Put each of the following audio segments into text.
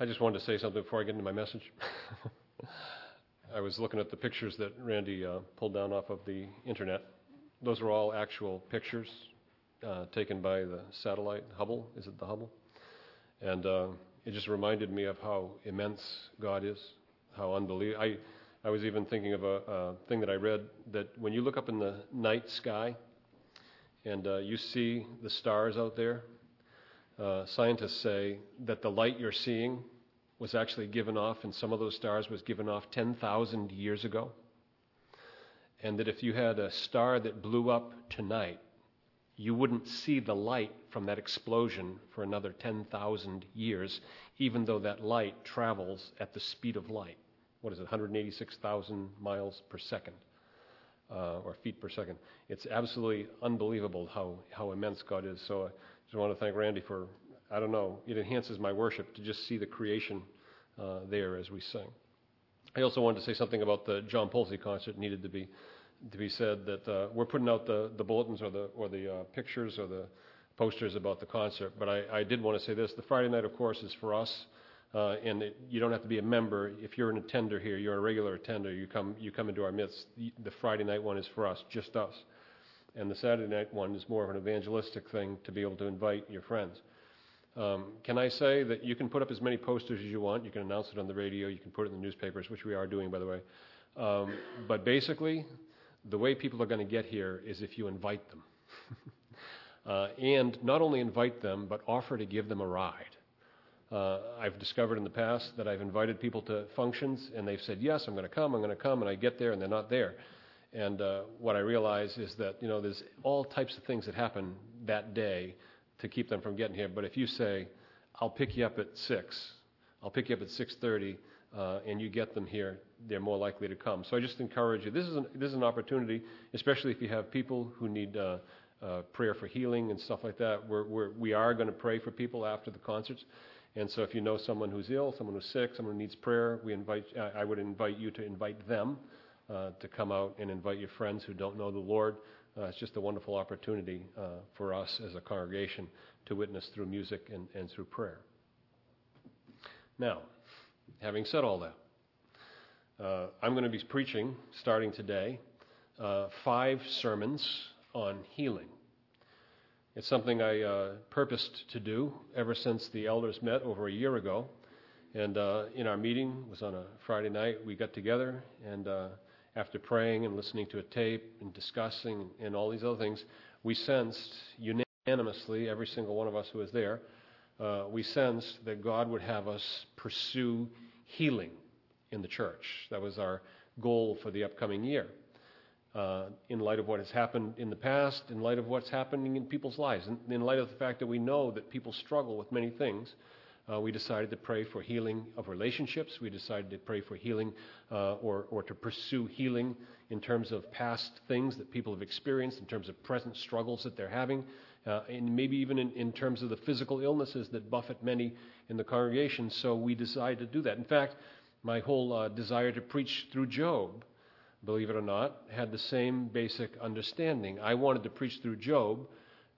I just wanted to say something before I get into my message. I was looking at the pictures that Randy uh, pulled down off of the internet. Those are all actual pictures uh, taken by the satellite Hubble. Is it the Hubble? And uh, it just reminded me of how immense God is, how unbelievable. I, I was even thinking of a, a, thing that I read that when you look up in the night sky and uh, you see the stars out there, uh, scientists say that the light you're seeing was actually given off, and some of those stars was given off 10,000 years ago. And that if you had a star that blew up tonight, you wouldn't see the light from that explosion for another 10,000 years, even though that light travels at the speed of light. What is it, 186,000 miles per second, uh, or feet per second? It's absolutely unbelievable how, how immense God is. So I just want to thank Randy for, I don't know, it enhances my worship to just see the creation uh, there as we sing. I also wanted to say something about the John Polsey concert needed to be to be said that uh, we're putting out the, the bulletins or the or the uh, pictures or the posters about the concert. But I, I did want to say this: the Friday night, of course, is for us, uh, and it, you don't have to be a member. If you're an attender here, you're a regular attender. You come you come into our midst. The Friday night one is for us, just us, and the Saturday night one is more of an evangelistic thing to be able to invite your friends. Um, can I say that you can put up as many posters as you want? You can announce it on the radio. You can put it in the newspapers, which we are doing, by the way. Um, but basically, the way people are going to get here is if you invite them. uh, and not only invite them, but offer to give them a ride. Uh, I've discovered in the past that I've invited people to functions, and they've said, Yes, I'm going to come, I'm going to come, and I get there, and they're not there. And uh, what I realize is that, you know, there's all types of things that happen that day to keep them from getting here. But if you say, I'll pick you up at 6, I'll pick you up at 6.30, uh, and you get them here, they're more likely to come. So I just encourage you. This is an, this is an opportunity, especially if you have people who need uh, uh, prayer for healing and stuff like that. We're, we're, we are going to pray for people after the concerts. And so if you know someone who's ill, someone who's sick, someone who needs prayer, we invite, I would invite you to invite them uh, to come out and invite your friends who don't know the Lord. Uh, it's just a wonderful opportunity uh, for us as a congregation to witness through music and, and through prayer. Now, having said all that, uh, I'm going to be preaching, starting today, uh, five sermons on healing. It's something I uh, purposed to do ever since the elders met over a year ago. And in our meeting, was on a Friday night, we got together, and after praying and listening to a tape and discussing and all these other things, we sensed unanimously, every single one of us who was there, uh, we sensed that God would have us pursue healing in the church. That was our goal for the upcoming year. Uh, in light of what has happened in the past, in light of what's happening in people's lives, in, in light of the fact that we know that people struggle with many things, uh, we decided to pray for healing of relationships. We decided to pray for healing uh, or, or to pursue healing in terms of past things that people have experienced, in terms of present struggles that they're having, uh, and maybe even in, in terms of the physical illnesses that buffet many in the congregation. So we decided to do that. In fact, my whole uh, desire to preach through Job, believe it or not, had the same basic understanding. I wanted to preach through Job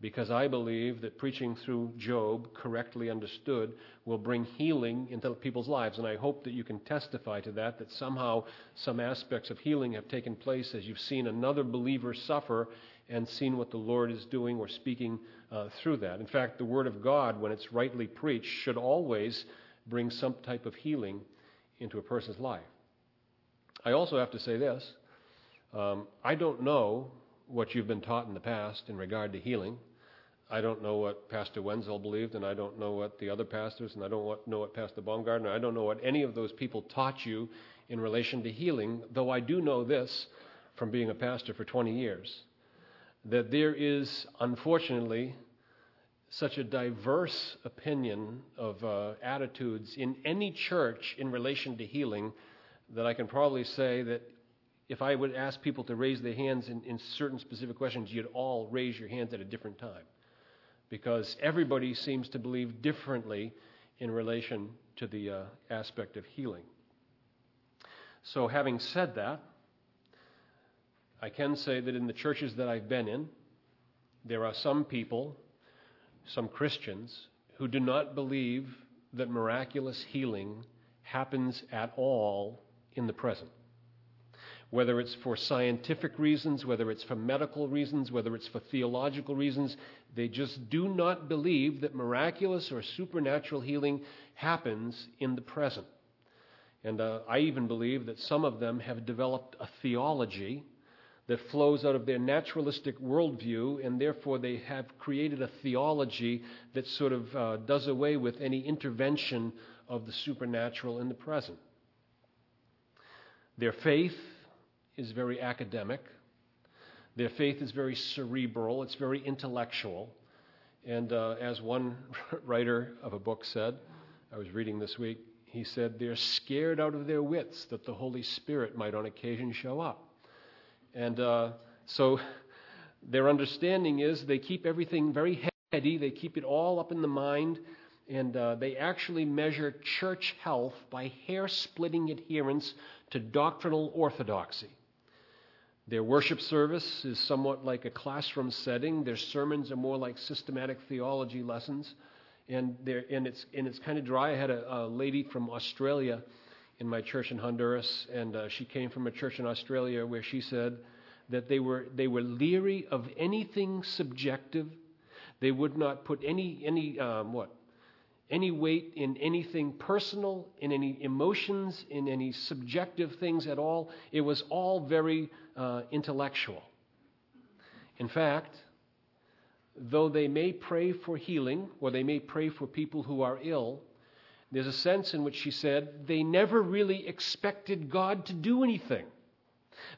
because I believe that preaching through Job, correctly understood, will bring healing into people's lives. And I hope that you can testify to that, that somehow some aspects of healing have taken place as you've seen another believer suffer and seen what the Lord is doing or speaking uh, through that. In fact, the Word of God, when it's rightly preached, should always bring some type of healing into a person's life. I also have to say this um, I don't know what you've been taught in the past in regard to healing. I don't know what Pastor Wenzel believed, and I don't know what the other pastors, and I don't know what Pastor Baumgartner, I don't know what any of those people taught you in relation to healing, though I do know this from being a pastor for 20 years that there is, unfortunately, such a diverse opinion of uh, attitudes in any church in relation to healing that I can probably say that if I would ask people to raise their hands in, in certain specific questions, you'd all raise your hands at a different time. Because everybody seems to believe differently in relation to the uh, aspect of healing. So, having said that, I can say that in the churches that I've been in, there are some people, some Christians, who do not believe that miraculous healing happens at all in the present. Whether it's for scientific reasons, whether it's for medical reasons, whether it's for theological reasons, they just do not believe that miraculous or supernatural healing happens in the present. And uh, I even believe that some of them have developed a theology that flows out of their naturalistic worldview, and therefore they have created a theology that sort of uh, does away with any intervention of the supernatural in the present. Their faith is very academic. Their faith is very cerebral, it's very intellectual. And uh, as one writer of a book said, I was reading this week, he said, they're scared out of their wits that the Holy Spirit might on occasion show up. And uh, so their understanding is they keep everything very heady, they keep it all up in the mind, and uh, they actually measure church health by hair splitting adherence to doctrinal orthodoxy. Their worship service is somewhat like a classroom setting. Their sermons are more like systematic theology lessons. And, and, it's, and it's kind of dry. I had a, a, lady from Australia in my church in Honduras, and uh, she came from a church in Australia where she said that they were, they were leery of anything subjective. They would not put any, any um, what? Any weight in anything personal, in any emotions, in any subjective things at all. It was all very uh, intellectual. In fact, though they may pray for healing or they may pray for people who are ill, there's a sense in which she said they never really expected God to do anything.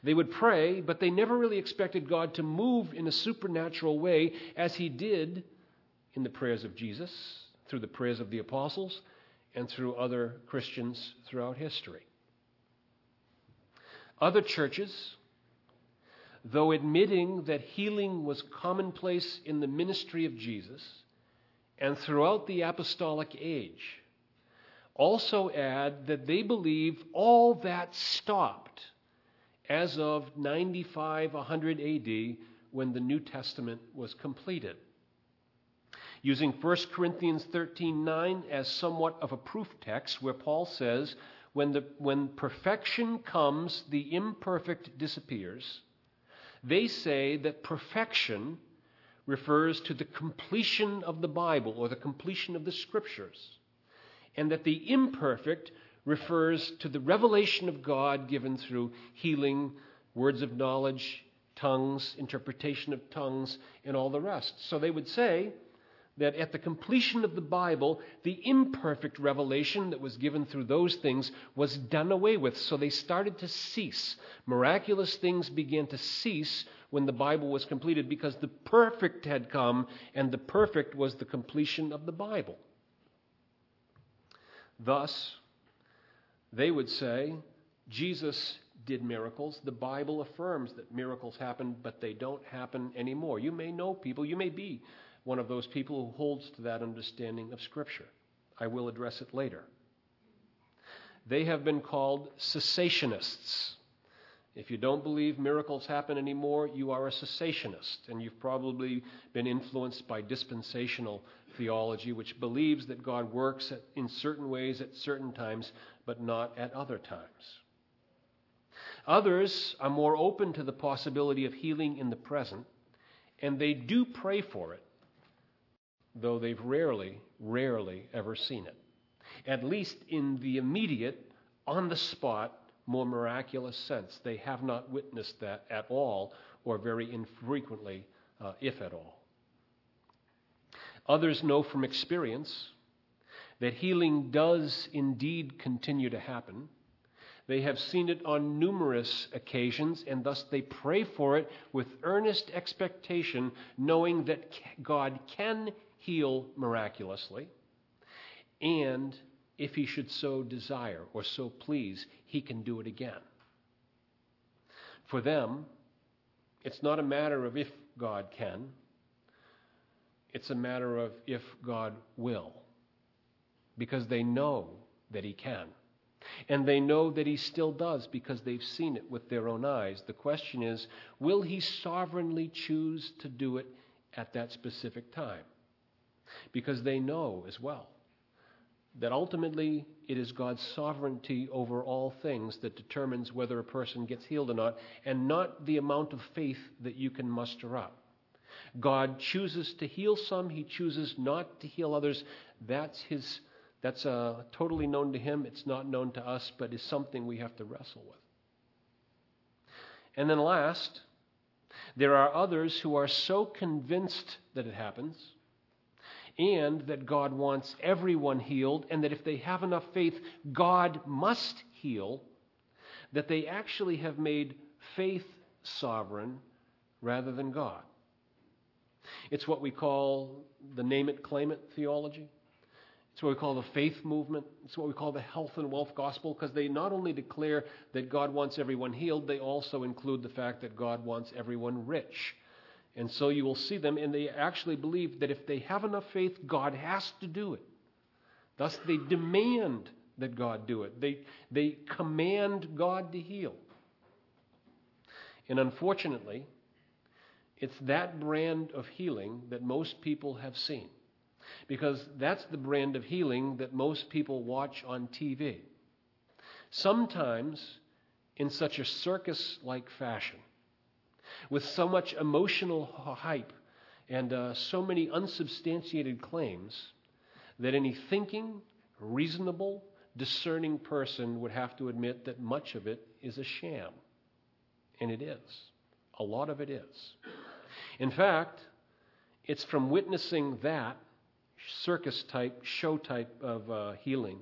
They would pray, but they never really expected God to move in a supernatural way as He did in the prayers of Jesus, through the prayers of the apostles, and through other Christians throughout history. Other churches though admitting that healing was commonplace in the ministry of Jesus and throughout the apostolic age, also add that they believe all that stopped as of 95 100 AD when the New Testament was completed. Using 1 Corinthians 13:9 as somewhat of a proof text where Paul says when the when perfection comes the imperfect disappears they say that perfection refers to the completion of the Bible or the completion of the Scriptures, and that the imperfect refers to the revelation of God given through healing, words of knowledge, tongues, interpretation of tongues, and all the rest. So they would say that at the completion of the Bible, the imperfect revelation that was given through those things was done away with. So they started to cease. Miraculous things began to cease when the Bible was completed because the perfect had come, and the perfect was the completion of the Bible. Thus, they would say, Jesus did miracles. The Bible affirms that miracles happen, but they don't happen anymore. You may know people, you may be one of those people who holds to that understanding of Scripture. I will address it later. They have been called cessationists. If you don't believe miracles happen anymore, you are a cessationist, and you've probably been influenced by dispensational theology, which believes that God works in certain ways at certain times, but not at other times. Others are more open to the possibility of healing in the present, and they do pray for it, though they've rarely, rarely ever seen it. At least in the immediate, on the spot, more miraculous sense. They have not witnessed that at all, or very infrequently, uh, if at all. Others know from experience that healing does indeed continue to happen. They have seen it on numerous occasions, and thus they pray for it with earnest expectation, knowing that God can heal miraculously. And if he should so desire or so please, he can do it again. For them, it's not a matter of if God can, it's a matter of if God will. Because they know that he can. And they know that he still does because they've seen it with their own eyes. The question is will he sovereignly choose to do it at that specific time? Because they know as well that ultimately it is God's sovereignty over all things that determines whether a person gets healed or not, and not the amount of faith that you can muster up. God chooses to heal some, He chooses not to heal others. That's His. That's uh, totally known to Him. It's not known to us, but is something we have to wrestle with. And then last, there are others who are so convinced that it happens and that God wants everyone healed, and that if they have enough faith, God must heal, that they actually have made faith sovereign rather than God. It's what we call the name it, claim it theology. It's what we call the faith movement. It's what we call the health and wealth gospel because they not only declare that God wants everyone healed, they also include the fact that God wants everyone rich. And so you will see them, and they actually believe that if they have enough faith, God has to do it. Thus, they demand that God do it, they, they command God to heal. And unfortunately, it's that brand of healing that most people have seen. Because that's the brand of healing that most people watch on TV. Sometimes in such a circus like fashion with so much emotional hype and uh, so many unsubstantiated claims that any thinking, reasonable, discerning person would have to admit that much of it is a sham. And it is. A lot of it is. In fact, it's from witnessing that circus type, show type of uh, healing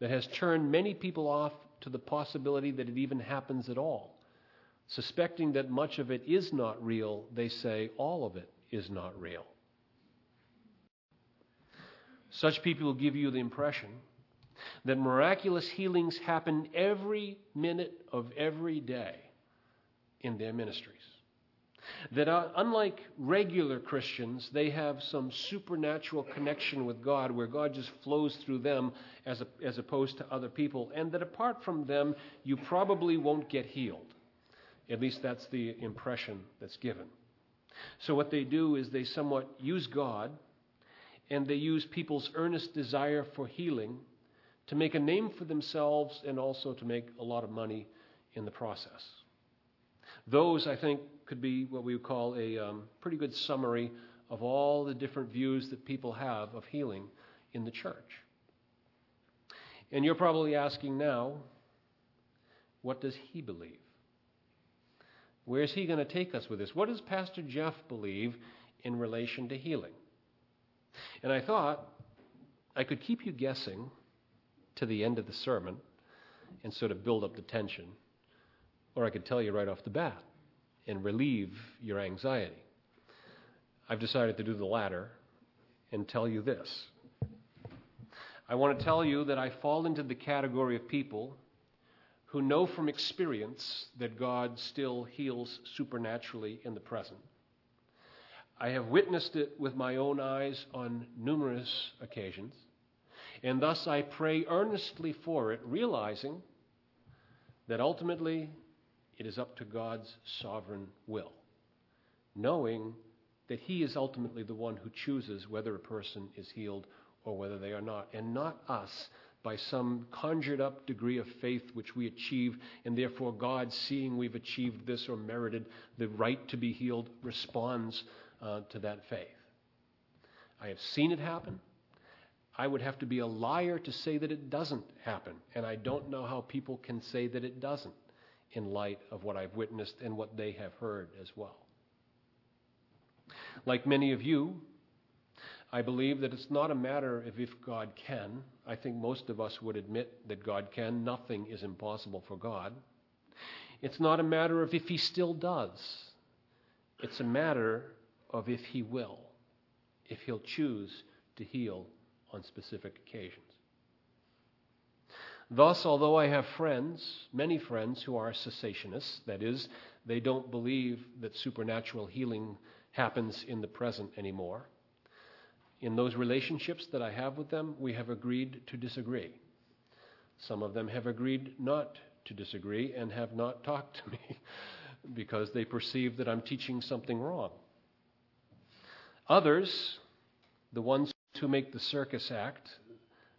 that has turned many people off to the possibility that it even happens at all. Suspecting that much of it is not real, they say all of it is not real. Such people will give you the impression that miraculous healings happen every minute of every day in their ministries. That uh, unlike regular Christians, they have some supernatural connection with God where God just flows through them as, a, as opposed to other people, and that apart from them, you probably won't get healed. At least that's the impression that's given. So, what they do is they somewhat use God and they use people's earnest desire for healing to make a name for themselves and also to make a lot of money in the process. Those, I think, could be what we would call a um, pretty good summary of all the different views that people have of healing in the church. And you're probably asking now, what does he believe? Where's he going to take us with this? What does Pastor Jeff believe in relation to healing? And I thought I could keep you guessing to the end of the sermon and sort of build up the tension, or I could tell you right off the bat and relieve your anxiety. I've decided to do the latter and tell you this. I want to tell you that I fall into the category of people who know from experience that God still heals supernaturally in the present. I have witnessed it with my own eyes on numerous occasions, and thus I pray earnestly for it, realizing that ultimately it is up to God's sovereign will, knowing that He is ultimately the one who chooses whether a person is healed or whether they are not, and not us by some conjured up degree of faith which we achieve, and therefore God, seeing we've achieved this or merited the right to be healed, responds uh, to that faith. I have seen it happen. I would have to be a liar to say that it doesn't happen, and I don't know how people can say that it doesn't in light of what I've witnessed and what they have heard as well. Like many of you, I believe that it's not a matter of if God can. I think most of us would admit that God can. Nothing is impossible for God. It's not a matter of if He still does. It's a matter of if He will, if He'll choose to heal on specific occasions. Thus, although I have friends, many friends who are cessationists, that is, they don't believe that supernatural healing happens in the present anymore, in those relationships that I have with them, we have agreed to disagree. Some of them have agreed not to disagree and have not talked to me because they perceive that I'm teaching something wrong. Others, the ones who make the circus act,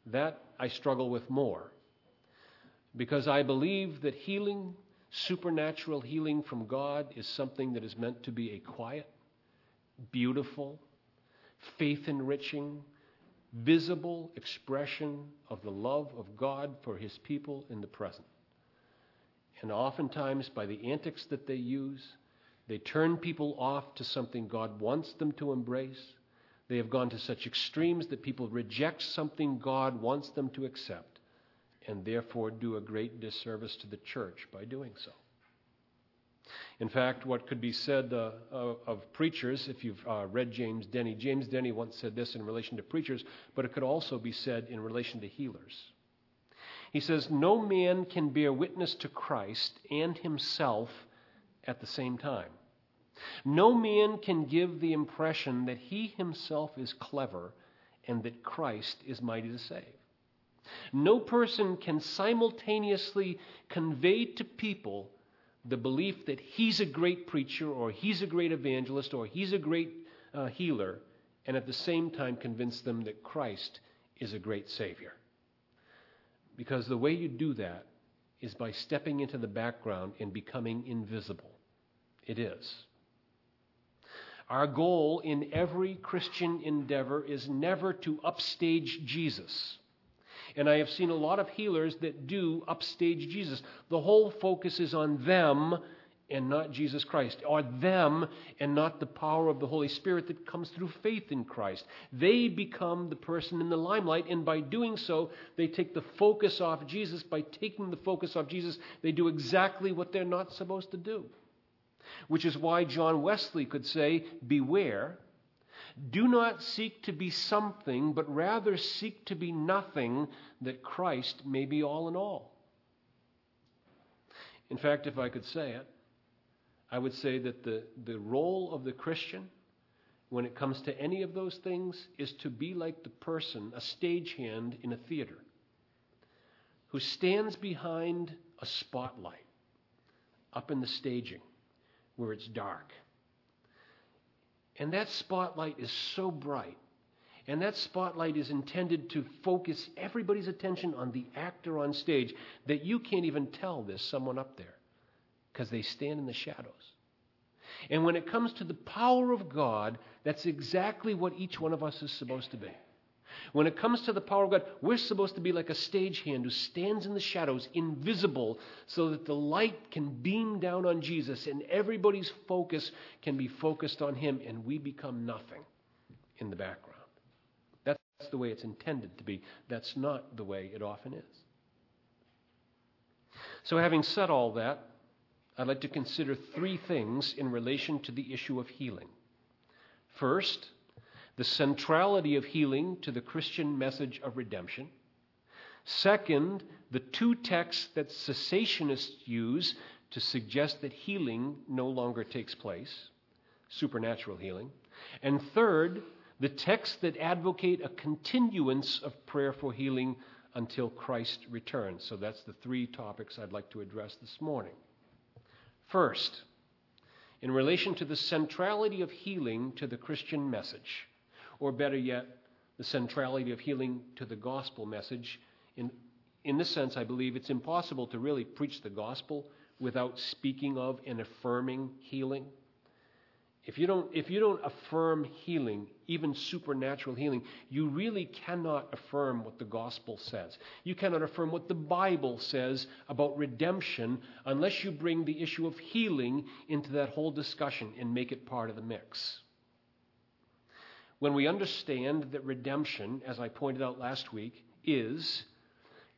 That I struggle with more because I believe that healing, supernatural healing from God, is something that is meant to be a quiet, beautiful, faith enriching, visible expression of the love of God for his people in the present. And oftentimes, by the antics that they use, they turn people off to something God wants them to embrace. They have gone to such extremes that people reject something God wants them to accept and therefore do a great disservice to the church by doing so. In fact, what could be said uh, of preachers, if you've uh, read James Denney, James Denney once said this in relation to preachers, but it could also be said in relation to healers. He says, No man can bear witness to Christ and himself at the same time. No man can give the impression that he himself is clever and that Christ is mighty to save. No person can simultaneously convey to people the belief that he's a great preacher or he's a great evangelist or he's a great uh, healer and at the same time convince them that Christ is a great Savior. Because the way you do that is by stepping into the background and becoming invisible. It is. Our goal in every Christian endeavor is never to upstage Jesus. And I have seen a lot of healers that do upstage Jesus. The whole focus is on them and not Jesus Christ, or them and not the power of the Holy Spirit that comes through faith in Christ. They become the person in the limelight, and by doing so, they take the focus off Jesus. By taking the focus off Jesus, they do exactly what they're not supposed to do. Which is why John Wesley could say, Beware do not seek to be something, but rather seek to be nothing, that Christ may be all in all. In fact, if I could say it, I would say that the, the role of the Christian, when it comes to any of those things, is to be like the person, a stagehand in a theater, who stands behind a spotlight up in the staging where it's dark and that spotlight is so bright. And that spotlight is intended to focus everybody's attention on the actor on stage that you can't even tell there's someone up there because they stand in the shadows. And when it comes to the power of God, that's exactly what each one of us is supposed to be. When it comes to the power of God, we're supposed to be like a stagehand who stands in the shadows, invisible, so that the light can beam down on Jesus and everybody's focus can be focused on Him and we become nothing in the background. That's the way it's intended to be. That's not the way it often is. So, having said all that, I'd like to consider three things in relation to the issue of healing. First, the centrality of healing to the Christian message of redemption. Second, the two texts that cessationists use to suggest that healing no longer takes place, supernatural healing. And third, the texts that advocate a continuance of prayer for healing until Christ returns. So that's the three topics I'd like to address this morning. First, in relation to the centrality of healing to the Christian message, or better yet, the centrality of healing to the gospel message. In, in this sense, I believe it's impossible to really preach the gospel without speaking of and affirming healing. If you don't, if you don't affirm healing, even supernatural healing, you really cannot affirm what the gospel says. You cannot affirm what the Bible says about redemption unless you bring the issue of healing into that whole discussion and make it part of the mix. When we understand that redemption, as I pointed out last week, is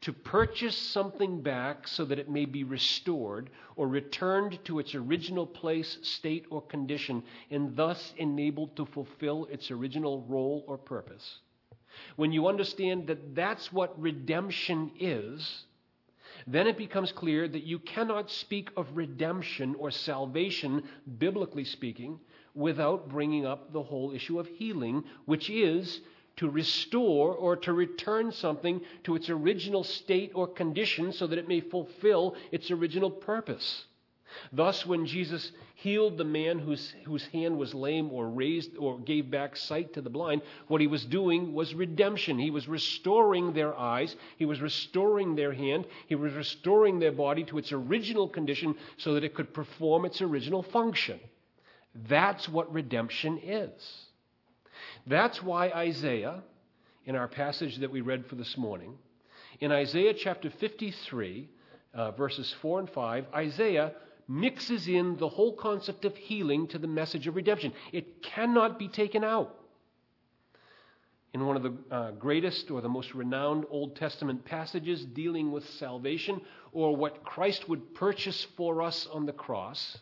to purchase something back so that it may be restored or returned to its original place, state, or condition, and thus enabled to fulfill its original role or purpose. When you understand that that's what redemption is, then it becomes clear that you cannot speak of redemption or salvation, biblically speaking, without bringing up the whole issue of healing, which is to restore or to return something to its original state or condition so that it may fulfill its original purpose. Thus, when Jesus healed the man whose, whose hand was lame or raised or gave back sight to the blind, what he was doing was redemption. He was restoring their eyes, he was restoring their hand, he was restoring their body to its original condition so that it could perform its original function. That's what redemption is. That's why Isaiah, in our passage that we read for this morning, in Isaiah chapter 53, uh, verses 4 and 5, Isaiah mixes in the whole concept of healing to the message of redemption. It cannot be taken out. In one of the uh, greatest or the most renowned Old Testament passages dealing with salvation or what Christ would purchase for us on the cross,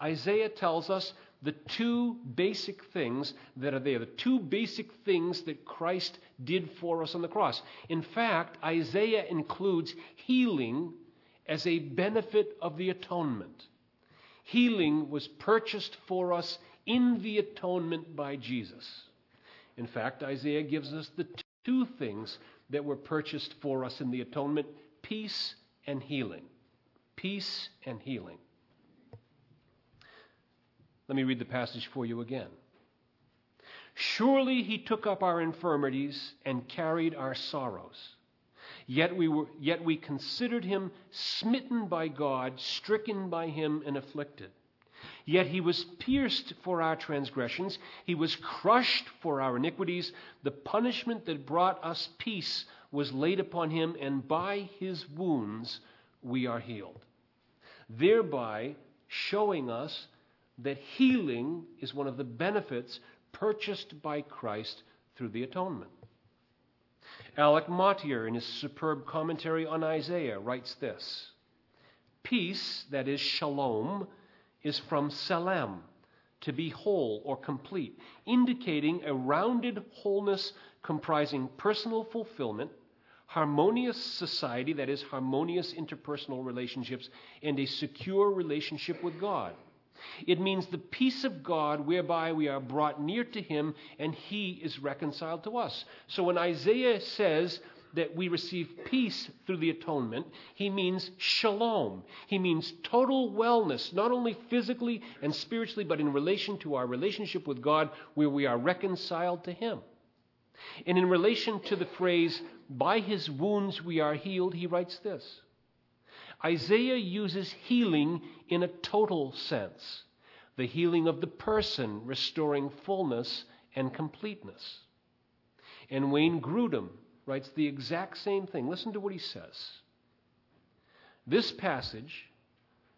Isaiah tells us the two basic things that are there, the two basic things that Christ did for us on the cross. In fact, Isaiah includes healing as a benefit of the atonement. Healing was purchased for us in the atonement by Jesus. In fact, Isaiah gives us the two things that were purchased for us in the atonement peace and healing. Peace and healing. Let me read the passage for you again. Surely he took up our infirmities and carried our sorrows. Yet we, were, yet we considered him smitten by God, stricken by him, and afflicted. Yet he was pierced for our transgressions, he was crushed for our iniquities. The punishment that brought us peace was laid upon him, and by his wounds we are healed. Thereby showing us that healing is one of the benefits purchased by Christ through the atonement. Alec Motyer, in his superb commentary on Isaiah, writes this Peace, that is shalom, is from selam, to be whole or complete, indicating a rounded wholeness comprising personal fulfillment, harmonious society, that is, harmonious interpersonal relationships, and a secure relationship with God. It means the peace of God whereby we are brought near to Him and He is reconciled to us. So when Isaiah says that we receive peace through the atonement, he means shalom. He means total wellness, not only physically and spiritually, but in relation to our relationship with God where we are reconciled to Him. And in relation to the phrase, by His wounds we are healed, he writes this. Isaiah uses healing in a total sense the healing of the person, restoring fullness and completeness. And Wayne Grudem writes the exact same thing. Listen to what he says. This passage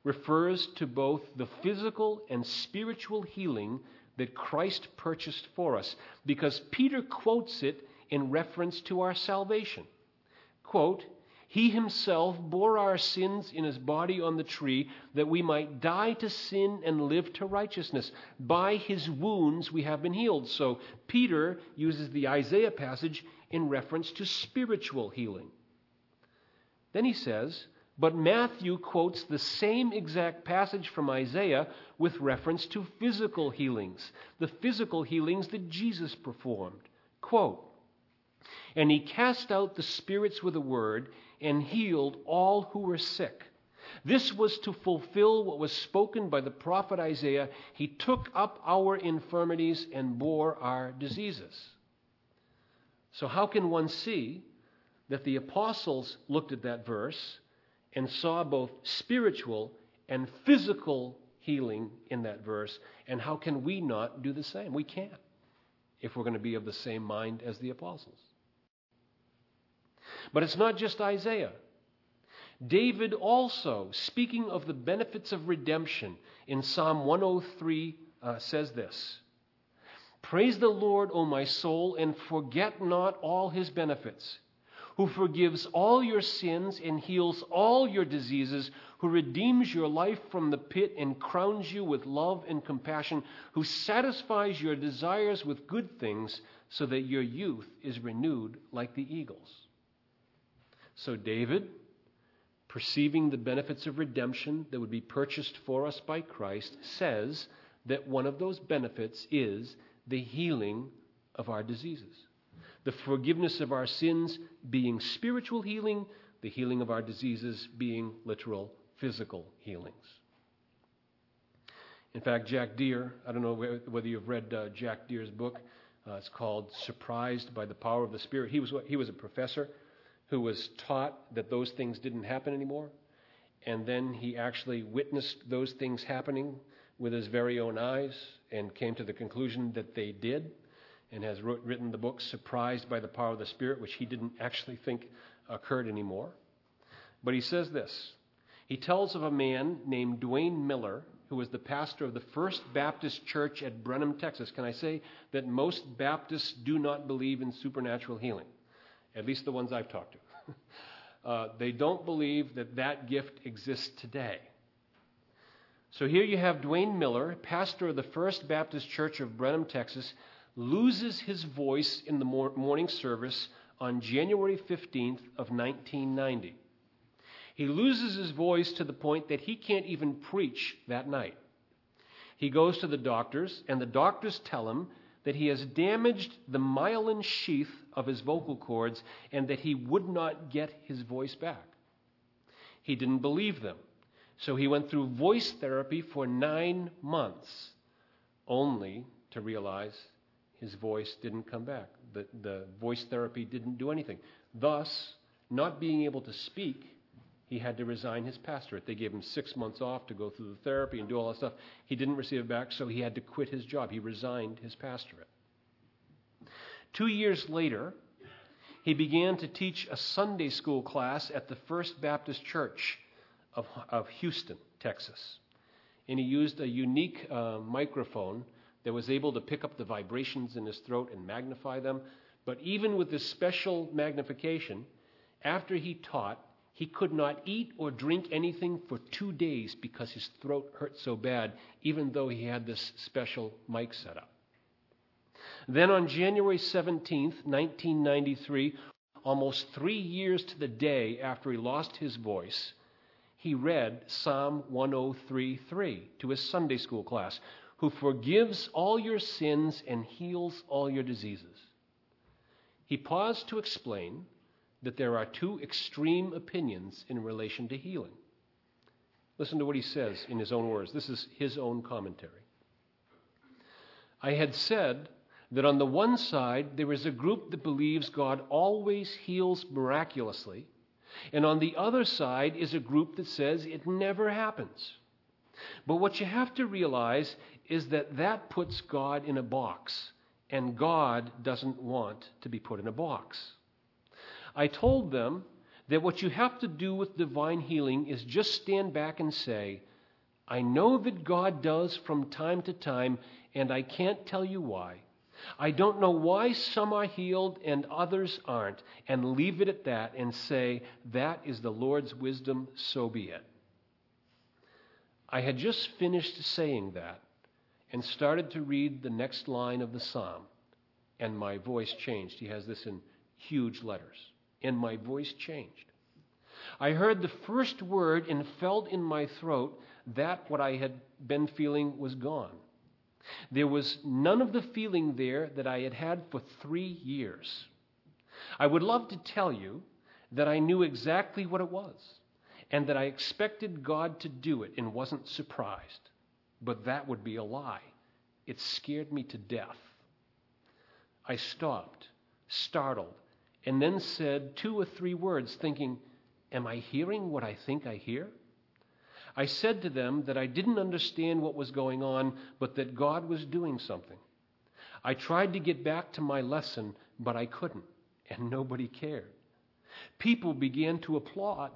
refers to both the physical and spiritual healing that Christ purchased for us because Peter quotes it in reference to our salvation. Quote, he himself bore our sins in his body on the tree that we might die to sin and live to righteousness. By his wounds we have been healed. So Peter uses the Isaiah passage in reference to spiritual healing. Then he says, but Matthew quotes the same exact passage from Isaiah with reference to physical healings, the physical healings that Jesus performed. Quote, and he cast out the spirits with a word and healed all who were sick. This was to fulfill what was spoken by the prophet Isaiah. He took up our infirmities and bore our diseases. So, how can one see that the apostles looked at that verse and saw both spiritual and physical healing in that verse? And how can we not do the same? We can't if we're going to be of the same mind as the apostles. But it's not just Isaiah. David also, speaking of the benefits of redemption in Psalm 103, uh, says this Praise the Lord, O my soul, and forget not all his benefits, who forgives all your sins and heals all your diseases, who redeems your life from the pit and crowns you with love and compassion, who satisfies your desires with good things, so that your youth is renewed like the eagles. So, David, perceiving the benefits of redemption that would be purchased for us by Christ, says that one of those benefits is the healing of our diseases. The forgiveness of our sins being spiritual healing, the healing of our diseases being literal physical healings. In fact, Jack Deere, I don't know whether you've read uh, Jack Deere's book. Uh, it's called Surprised by the Power of the Spirit. He was, he was a professor who was taught that those things didn't happen anymore. And then he actually witnessed those things happening with his very own eyes and came to the conclusion that they did and has wrote, written the book Surprised by the Power of the Spirit, which he didn't actually think occurred anymore. But he says this He tells of a man named Duane Miller who was the pastor of the First Baptist Church at Brenham, Texas. Can I say that most Baptists do not believe in supernatural healing? At least the ones I've talked to. uh, they don't believe that that gift exists today. So here you have Duane Miller, pastor of the First Baptist Church of Brenham, Texas, loses his voice in the morning service on January 15th of 1990. He loses his voice to the point that he can't even preach that night. He goes to the doctors, and the doctors tell him that he has damaged the myelin sheath of his vocal cords and that he would not get his voice back. He didn't believe them, so he went through voice therapy for nine months, only to realize his voice didn't come back. The, the voice therapy didn't do anything. Thus, not being able to speak he had to resign his pastorate. They gave him six months off to go through the therapy and do all that stuff. He didn't receive it back, so he had to quit his job. He resigned his pastorate. Two years later, he began to teach a Sunday school class at the First Baptist Church of, of Houston, Texas. And he used a unique uh, microphone that was able to pick up the vibrations in his throat and magnify them. But even with this special magnification, after he taught, he could not eat or drink anything for two days because his throat hurt so bad, even though he had this special mic set up. Then on January 17, 1993, almost three years to the day after he lost his voice, he read Psalm 103:3 to his Sunday school class, who forgives all your sins and heals all your diseases. He paused to explain that there are two extreme opinions in relation to healing. Listen to what he says in his own words. This is his own commentary. I had said that on the one side, there is a group that believes God always heals miraculously, and on the other side is a group that says it never happens. But what you have to realize is that that puts God in a box, and God doesn't want to be put in a box. I told them that what you have to do with divine healing is just stand back and say, I know that God does from time to time, and I can't tell you why. I don't know why some are healed and others aren't, and leave it at that and say, That is the Lord's wisdom, so be it. I had just finished saying that and started to read the next line of the psalm, and my voice changed. He has this in huge letters and my voice changed. I heard the first word and felt in my throat that what I had been feeling was gone. There was none of the feeling there that I had had for three years. I would love to tell you that I knew exactly what it was and that I expected God to do it and wasn't surprised. But that would be a lie. It scared me to death. I stopped, startled, and then said two or three words, thinking, Am I hearing what I think I hear? I said to them that I didn't understand what was going on, but that God was doing something. I tried to get back to my lesson, but I couldn't, and nobody cared. People began to applaud.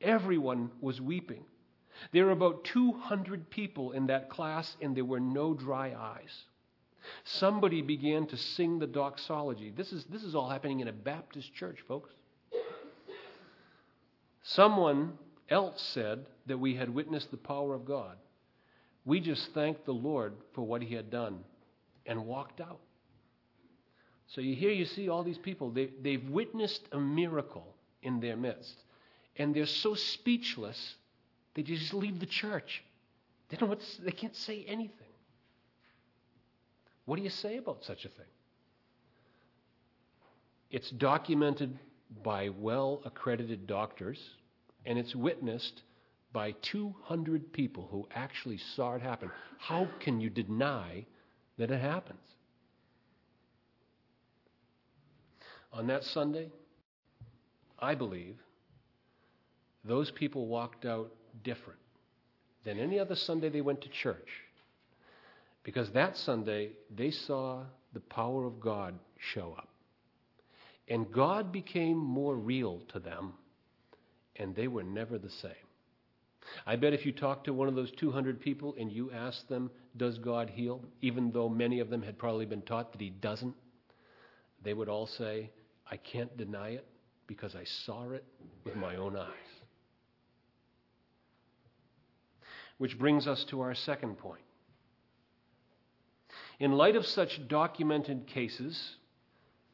Everyone was weeping. There were about 200 people in that class, and there were no dry eyes. Somebody began to sing the doxology. This is, this is all happening in a Baptist church, folks. Someone else said that we had witnessed the power of God. We just thanked the Lord for what he had done and walked out. So you hear, you see all these people, they, they've witnessed a miracle in their midst. And they're so speechless, they just leave the church. They, don't, they can't say anything. What do you say about such a thing? It's documented by well accredited doctors, and it's witnessed by 200 people who actually saw it happen. How can you deny that it happens? On that Sunday, I believe those people walked out different than any other Sunday they went to church. Because that Sunday, they saw the power of God show up. And God became more real to them, and they were never the same. I bet if you talk to one of those 200 people and you ask them, Does God heal? even though many of them had probably been taught that He doesn't, they would all say, I can't deny it because I saw it with my own eyes. Which brings us to our second point. In light of such documented cases,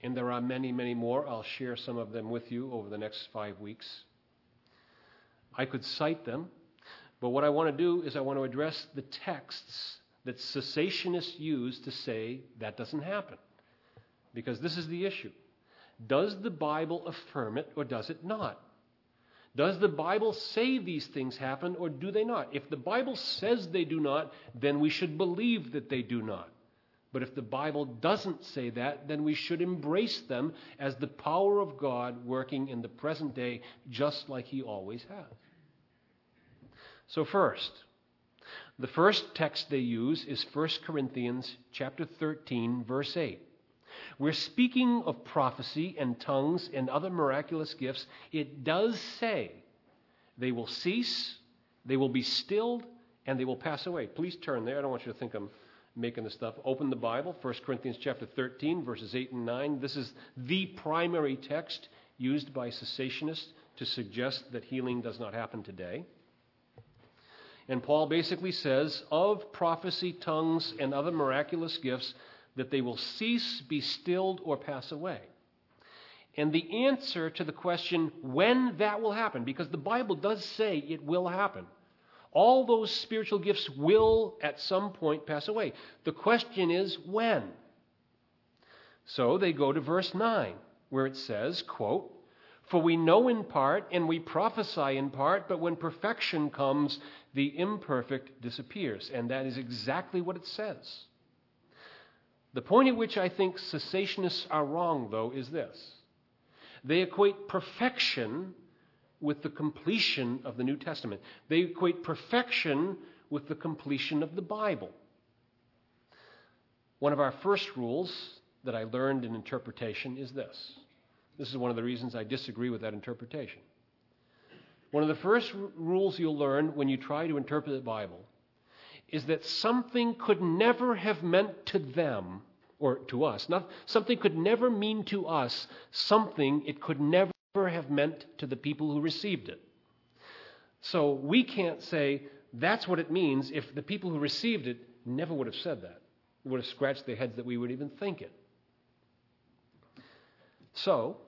and there are many, many more, I'll share some of them with you over the next five weeks. I could cite them, but what I want to do is I want to address the texts that cessationists use to say that doesn't happen. Because this is the issue. Does the Bible affirm it or does it not? Does the Bible say these things happen or do they not? If the Bible says they do not, then we should believe that they do not. But if the Bible doesn't say that, then we should embrace them as the power of God working in the present day, just like He always has. So, first, the first text they use is 1 Corinthians chapter 13, verse 8. We're speaking of prophecy and tongues and other miraculous gifts. It does say they will cease, they will be stilled, and they will pass away. Please turn there. I don't want you to think I'm making this stuff. Open the Bible, 1 Corinthians chapter 13, verses 8 and 9. This is the primary text used by cessationists to suggest that healing does not happen today. And Paul basically says of prophecy, tongues, and other miraculous gifts that they will cease, be stilled, or pass away. And the answer to the question when that will happen, because the Bible does say it will happen, all those spiritual gifts will at some point pass away. The question is when? So they go to verse 9, where it says, quote, For we know in part and we prophesy in part, but when perfection comes, the imperfect disappears. And that is exactly what it says. The point at which I think cessationists are wrong, though, is this they equate perfection with the completion of the New Testament, they equate perfection with the completion of the Bible. One of our first rules that I learned in interpretation is this. This is one of the reasons I disagree with that interpretation. One of the first r- rules you'll learn when you try to interpret the Bible is that something could never have meant to them or to us, not, something could never mean to us something it could never have meant to the people who received it. So we can't say that's what it means if the people who received it never would have said that. They would have scratched their heads that we would even think it. So,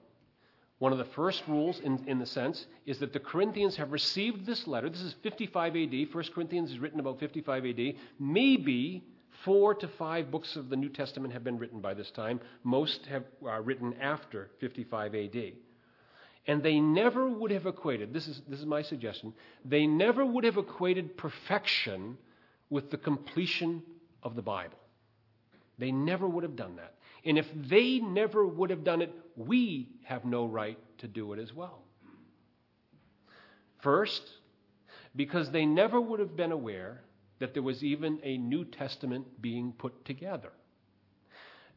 one of the first rules, in, in the sense, is that the Corinthians have received this letter. This is 55 AD. 1 Corinthians is written about 55 AD. Maybe four to five books of the New Testament have been written by this time. Most have, are written after 55 AD. And they never would have equated, this is, this is my suggestion, they never would have equated perfection with the completion of the Bible. They never would have done that. And if they never would have done it, we have no right to do it as well. First, because they never would have been aware that there was even a New Testament being put together.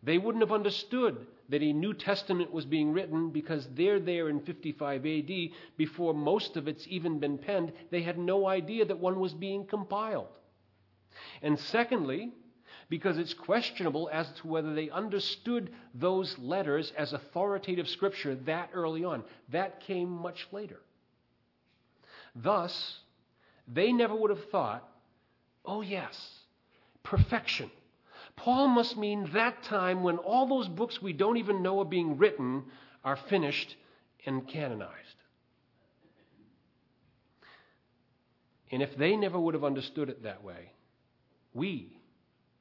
They wouldn't have understood that a New Testament was being written because they're there in 55 AD before most of it's even been penned. They had no idea that one was being compiled. And secondly, because it's questionable as to whether they understood those letters as authoritative scripture that early on. That came much later. Thus, they never would have thought, oh, yes, perfection. Paul must mean that time when all those books we don't even know are being written are finished and canonized. And if they never would have understood it that way, we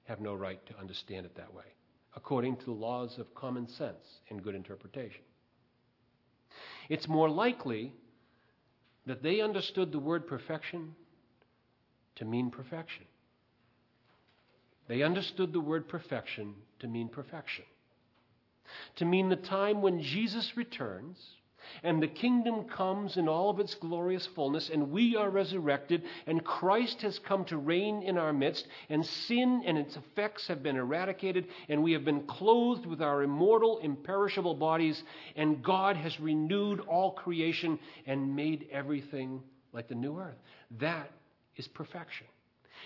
have no right to understand it that way, according to the laws of common sense and good interpretation. It's more likely that they understood the word perfection to mean perfection. They understood the word perfection to mean perfection. To mean the time when Jesus returns and the kingdom comes in all of its glorious fullness, and we are resurrected, and Christ has come to reign in our midst, and sin and its effects have been eradicated, and we have been clothed with our immortal, imperishable bodies, and God has renewed all creation and made everything like the new earth. That is perfection.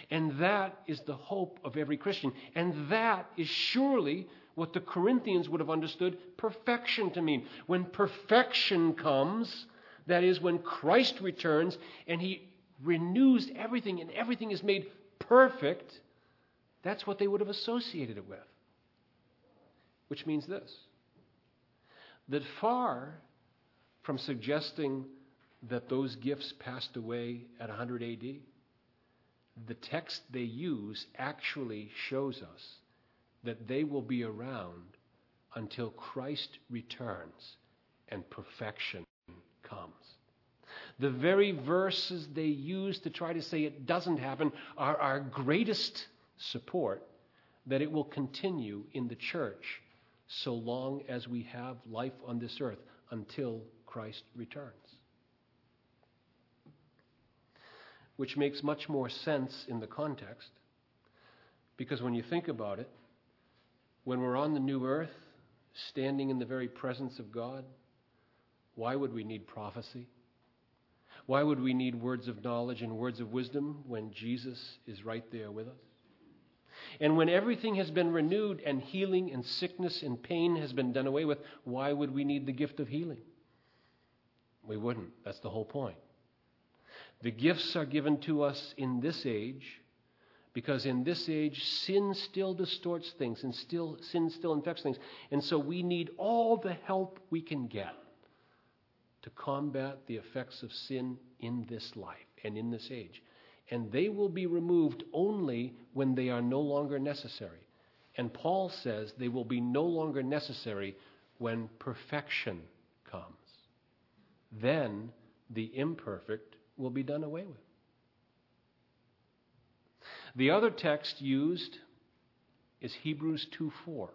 And that is the hope of every Christian. And that is surely what the Corinthians would have understood perfection to mean. When perfection comes, that is, when Christ returns and he renews everything and everything is made perfect, that's what they would have associated it with. Which means this that far from suggesting that those gifts passed away at 100 AD, the text they use actually shows us that they will be around until Christ returns and perfection comes. The very verses they use to try to say it doesn't happen are our greatest support that it will continue in the church so long as we have life on this earth until Christ returns. Which makes much more sense in the context because when you think about it, when we're on the new earth, standing in the very presence of God, why would we need prophecy? Why would we need words of knowledge and words of wisdom when Jesus is right there with us? And when everything has been renewed and healing and sickness and pain has been done away with, why would we need the gift of healing? We wouldn't. That's the whole point. The gifts are given to us in this age because in this age, sin still distorts things and still, sin still infects things. And so we need all the help we can get to combat the effects of sin in this life and in this age. And they will be removed only when they are no longer necessary. And Paul says they will be no longer necessary when perfection comes. Then the imperfect will be done away with. The other text used is Hebrews 2:4.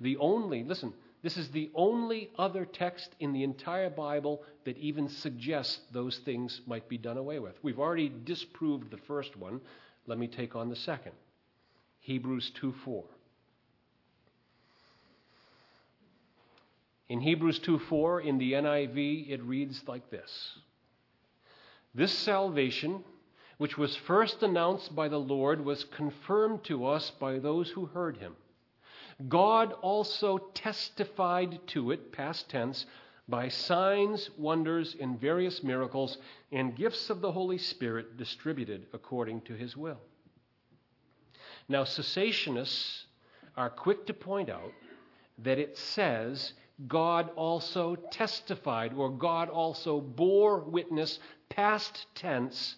The only, listen, this is the only other text in the entire Bible that even suggests those things might be done away with. We've already disproved the first one. Let me take on the second. Hebrews 2:4. In Hebrews 2:4 in the NIV it reads like this. This salvation which was first announced by the Lord, was confirmed to us by those who heard him. God also testified to it, past tense, by signs, wonders, and various miracles, and gifts of the Holy Spirit distributed according to his will. Now, cessationists are quick to point out that it says God also testified, or God also bore witness, past tense,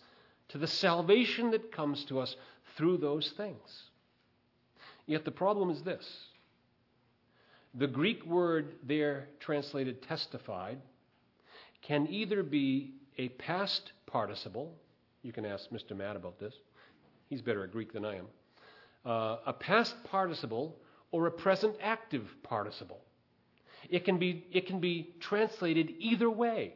to the salvation that comes to us through those things. Yet the problem is this the Greek word there translated testified can either be a past participle, you can ask Mr. Matt about this, he's better at Greek than I am, uh, a past participle or a present active participle. It can be, it can be translated either way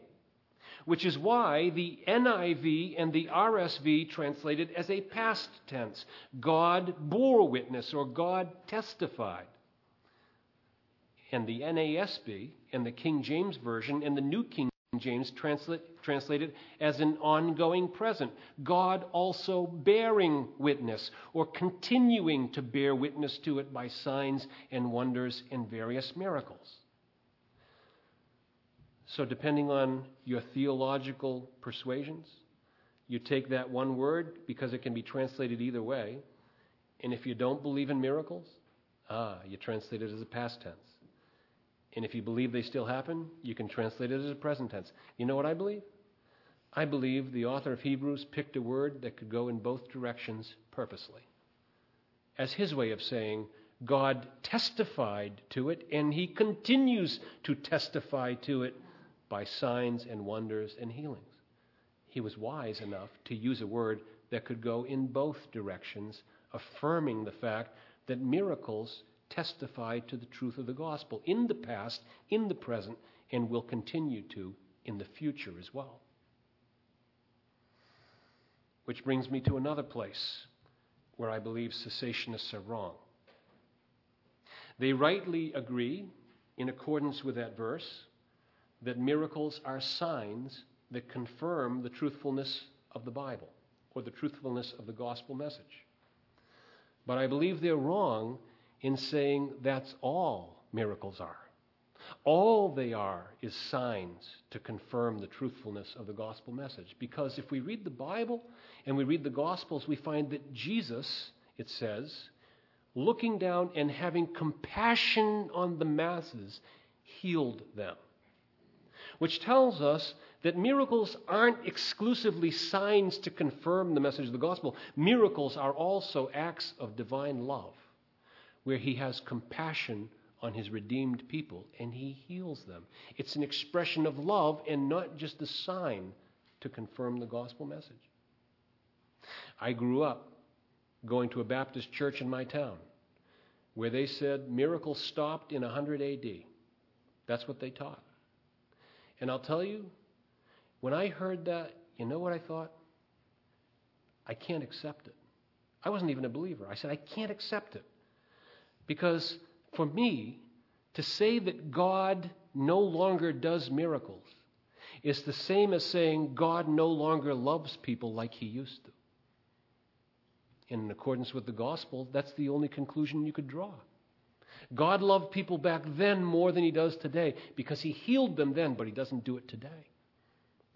which is why the NIV and the RSV translate it as a past tense. God bore witness or God testified. And the NASB and the King James Version and the New King James translate, translate it as an ongoing present. God also bearing witness or continuing to bear witness to it by signs and wonders and various miracles. So, depending on your theological persuasions, you take that one word because it can be translated either way. And if you don't believe in miracles, ah, you translate it as a past tense. And if you believe they still happen, you can translate it as a present tense. You know what I believe? I believe the author of Hebrews picked a word that could go in both directions purposely. As his way of saying, God testified to it, and he continues to testify to it by signs and wonders and healings. he was wise enough to use a word that could go in both directions, affirming the fact that miracles testify to the truth of the gospel in the past, in the present, and will continue to in the future as well. Which brings me to another place where I believe cessationists are wrong. They rightly agree, in accordance with that verse, that miracles are signs that confirm the truthfulness of the Bible or the truthfulness of the gospel message. But I believe they're wrong in saying that's all miracles are. All they are is signs to confirm the truthfulness of the gospel message. Because if we read the Bible and we read the Gospels, we find that Jesus, it says, looking down and having compassion on the masses, healed them. Which tells us that miracles aren't exclusively signs to confirm the message of the gospel. Miracles are also acts of divine love, where He has compassion on His redeemed people and He heals them. It's an expression of love and not just a sign to confirm the gospel message. I grew up going to a Baptist church in my town where they said miracles stopped in 100 AD. That's what they taught. And I'll tell you, when I heard that, you know what I thought? I can't accept it. I wasn't even a believer. I said, I can't accept it. Because for me, to say that God no longer does miracles is the same as saying God no longer loves people like he used to. And in accordance with the gospel, that's the only conclusion you could draw. God loved people back then more than he does today because he healed them then, but he doesn't do it today.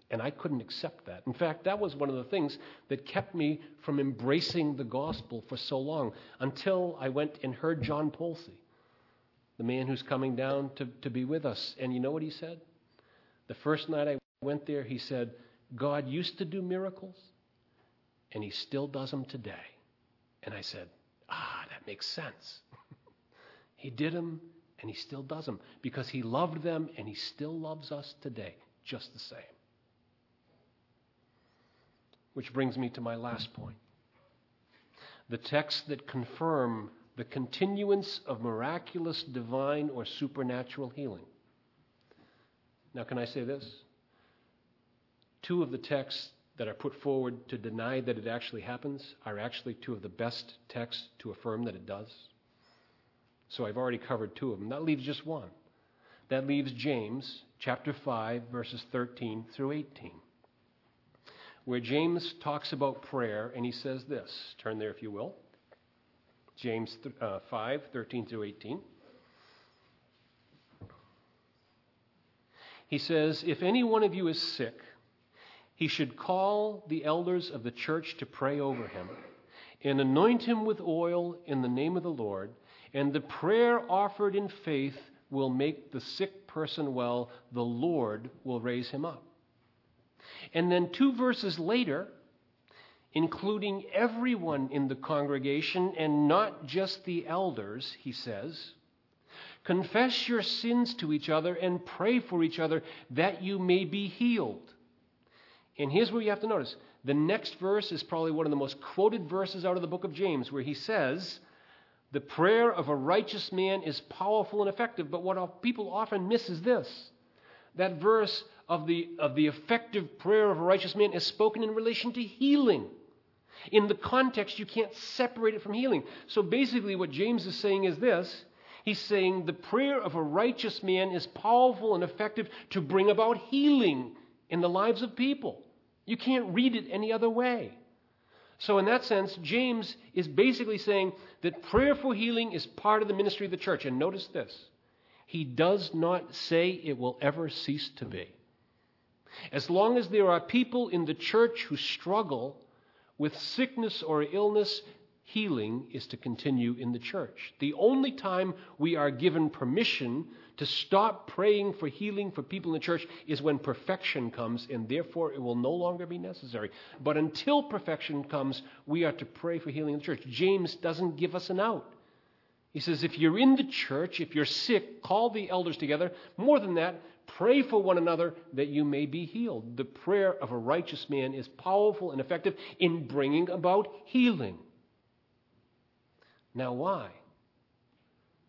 And I couldn't accept that. In fact, that was one of the things that kept me from embracing the gospel for so long until I went and heard John Polsey, the man who's coming down to, to be with us. And you know what he said? The first night I went there, he said, God used to do miracles, and he still does them today. And I said, ah, that makes sense. He did them, and he still does them because he loved them, and he still loves us today, just the same. Which brings me to my last point. The texts that confirm the continuance of miraculous, divine, or supernatural healing. Now, can I say this? Two of the texts that are put forward to deny that it actually happens are actually two of the best texts to affirm that it does. So I've already covered two of them. That leaves just one. That leaves James chapter 5, verses 13 through 18 where James talks about prayer, and he says this. Turn there, if you will. James uh, 5, 13 through 18. He says, If any one of you is sick, he should call the elders of the church to pray over him and anoint him with oil in the name of the Lord, and the prayer offered in faith will make the sick person well. The Lord will raise him up. And then two verses later, including everyone in the congregation and not just the elders, he says, Confess your sins to each other and pray for each other that you may be healed. And here's what you have to notice the next verse is probably one of the most quoted verses out of the book of James, where he says, The prayer of a righteous man is powerful and effective, but what people often miss is this. That verse of the, of the effective prayer of a righteous man is spoken in relation to healing. In the context, you can't separate it from healing. So basically, what James is saying is this He's saying the prayer of a righteous man is powerful and effective to bring about healing in the lives of people. You can't read it any other way. So, in that sense, James is basically saying that prayer for healing is part of the ministry of the church. And notice this he does not say it will ever cease to be. As long as there are people in the church who struggle with sickness or illness, healing is to continue in the church. The only time we are given permission to stop praying for healing for people in the church is when perfection comes, and therefore it will no longer be necessary. But until perfection comes, we are to pray for healing in the church. James doesn't give us an out. He says, if you're in the church, if you're sick, call the elders together. More than that, pray for one another that you may be healed. The prayer of a righteous man is powerful and effective in bringing about healing. Now, why?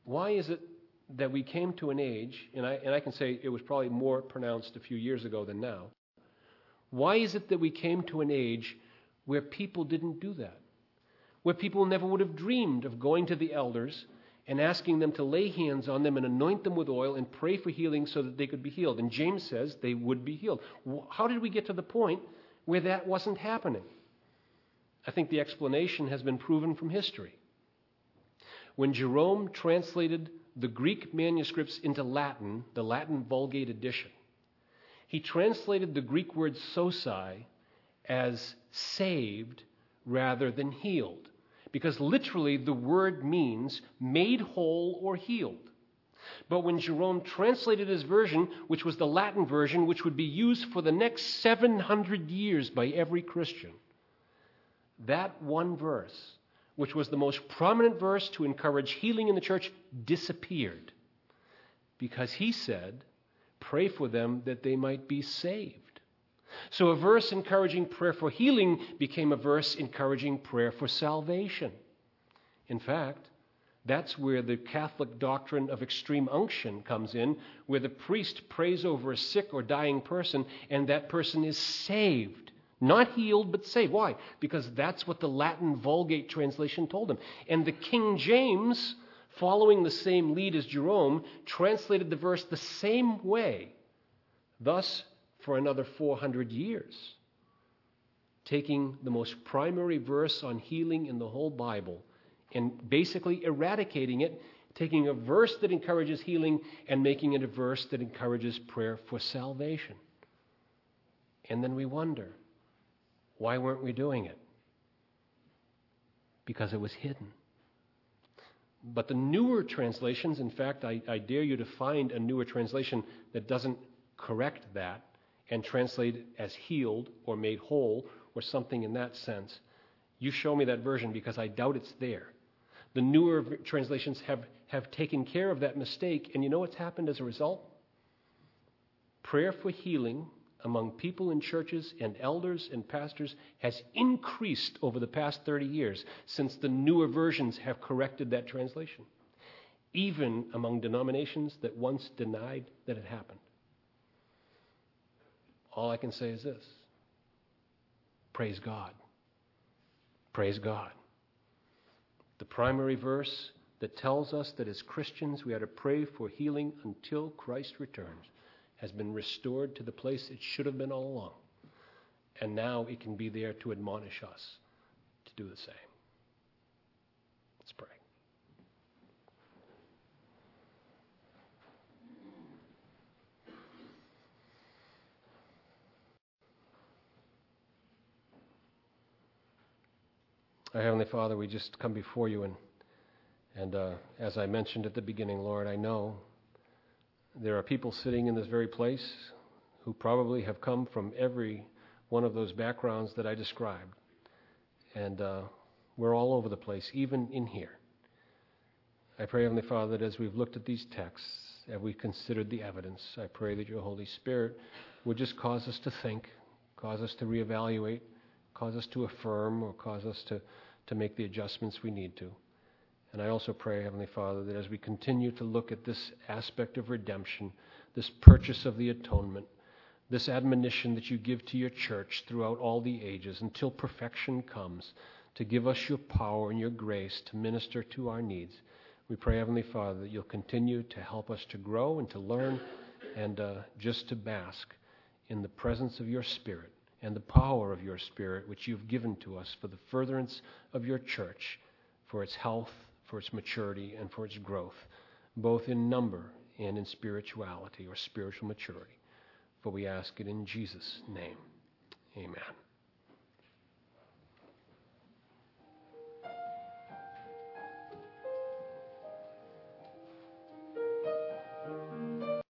Why is it that we came to an age, and I, and I can say it was probably more pronounced a few years ago than now. Why is it that we came to an age where people didn't do that? Where people never would have dreamed of going to the elders and asking them to lay hands on them and anoint them with oil and pray for healing so that they could be healed. And James says they would be healed. How did we get to the point where that wasn't happening? I think the explanation has been proven from history. When Jerome translated the Greek manuscripts into Latin, the Latin Vulgate edition, he translated the Greek word sosai as saved rather than healed, because literally the word means made whole or healed. But when Jerome translated his version, which was the Latin version, which would be used for the next 700 years by every Christian, that one verse which was the most prominent verse to encourage healing in the church, disappeared because he said, Pray for them that they might be saved. So a verse encouraging prayer for healing became a verse encouraging prayer for salvation. In fact, that's where the Catholic doctrine of extreme unction comes in, where the priest prays over a sick or dying person and that person is saved not healed, but saved. Why? Because that's what the Latin Vulgate translation told him. And the King James, following the same lead as Jerome, translated the verse the same way, thus for another 400 years, taking the most primary verse on healing in the whole Bible and basically eradicating it, taking a verse that encourages healing and making it a verse that encourages prayer for salvation. And then we wonder why weren't we doing it? Because it was hidden. But the newer translations, in fact, I, I, dare you to find a newer translation that doesn't correct that and translate as healed or made whole or something in that sense. You show me that version because I doubt it's there. The newer translations have, have taken care of that mistake, and you know what's happened as a result? Prayer for healing among people in churches and elders and pastors has increased over the past 30 years since the newer versions have corrected that translation, even among denominations that once denied that it happened. All I can say is this praise God. Praise God. The primary verse that tells us that as Christians we are to pray for healing until Christ returns has been restored to the place it should have been all along. And now it can be there to admonish us to do the same. Let's pray. Our Heavenly Father, we just come before you, and, and uh, as I mentioned at the beginning, Lord, I know there are people sitting in this very place who probably have come from every one of those backgrounds that I described. And uh, we're all over the place, even in here. I pray, Heavenly Father, that as we've looked at these texts, as we've considered the evidence, I pray that your Holy Spirit would just cause us to think, cause us to reevaluate, cause us to affirm, or cause us to, to make the adjustments we need to. And I also pray, Heavenly Father, that as we continue to look at this aspect of redemption, this purchase of the atonement, this admonition that you give to your church throughout all the ages until perfection comes, to give us your power and your grace to minister to our needs. We pray, Heavenly Father, that you'll continue to help us to grow and to learn and uh, just to bask in the presence of your Spirit and the power of your Spirit, which you've given to us for the furtherance of your church, for its health for its maturity and for its growth, both in number and in spirituality or spiritual maturity. For we ask it in Jesus' name. Amen.